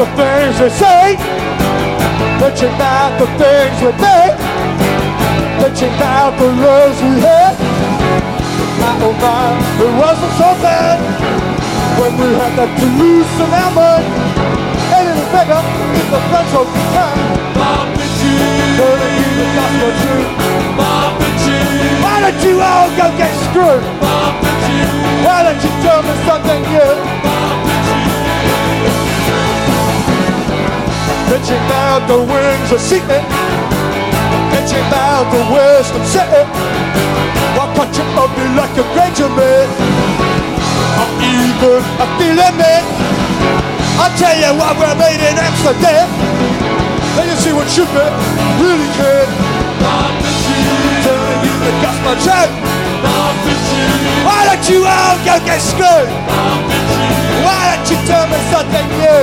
the things they say. Bitching about the things we make. Bitching about the loves we had. My oh my, it wasn't so bad when we had that to lose in our mind. Hey little beggar, if the friends of the time. Papa G, Turning you the gospel. Papa G, Why don't you all go get screwed? Papa G, Why don't you tell me something new? Papa G. Bitching about the wings of Satan. Bitching about the wisdom setting. Why can't you up me like a man? I'm even a feeling man. I'll tell you why we're made in Amsterdam. Then you see what you be really can. Telling you the gospel truth. Why don't you all go get screwed? Why don't you tell me something new?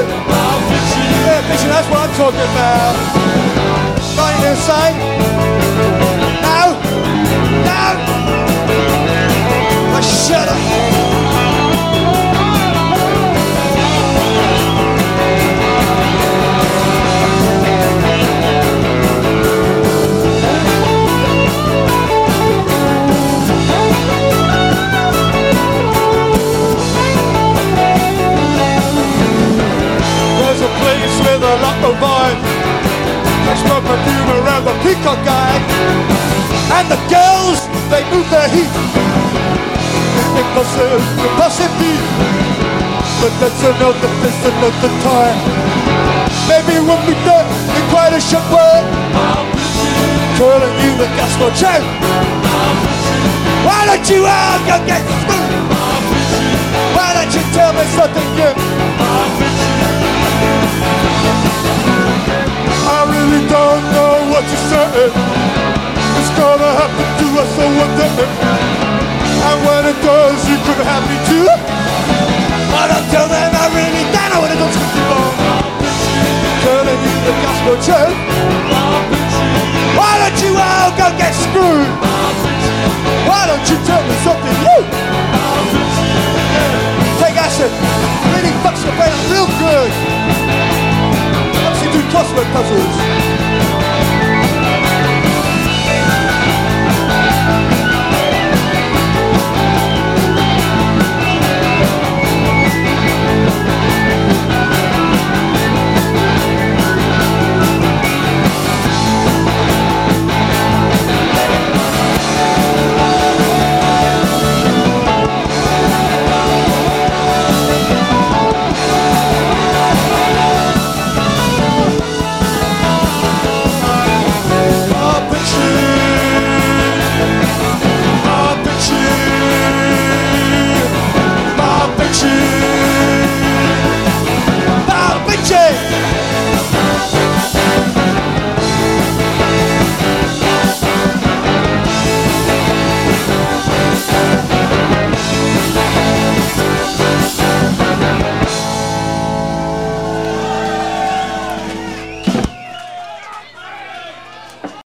Yeah, vision, that's what I'm talking about. Not inside. No. With a lot of. I smoke perfume around the peacock guy. And the girls, they move their heat. Impulsive beat. But that's another, that's another time. Maybe when we do in quite a short way. Telling you the gospel truth. Why don't you all go get screwed? Why don't you tell me something new? Gonna happen to us so one day. And when it does, you could have me too. But until then, I really don't know what it does. Telling you the gospel truth. Why don't you all go get screwed? Why don't you tell me something new? Take acid. Really fucks your brain up real good. You do crossword puzzles.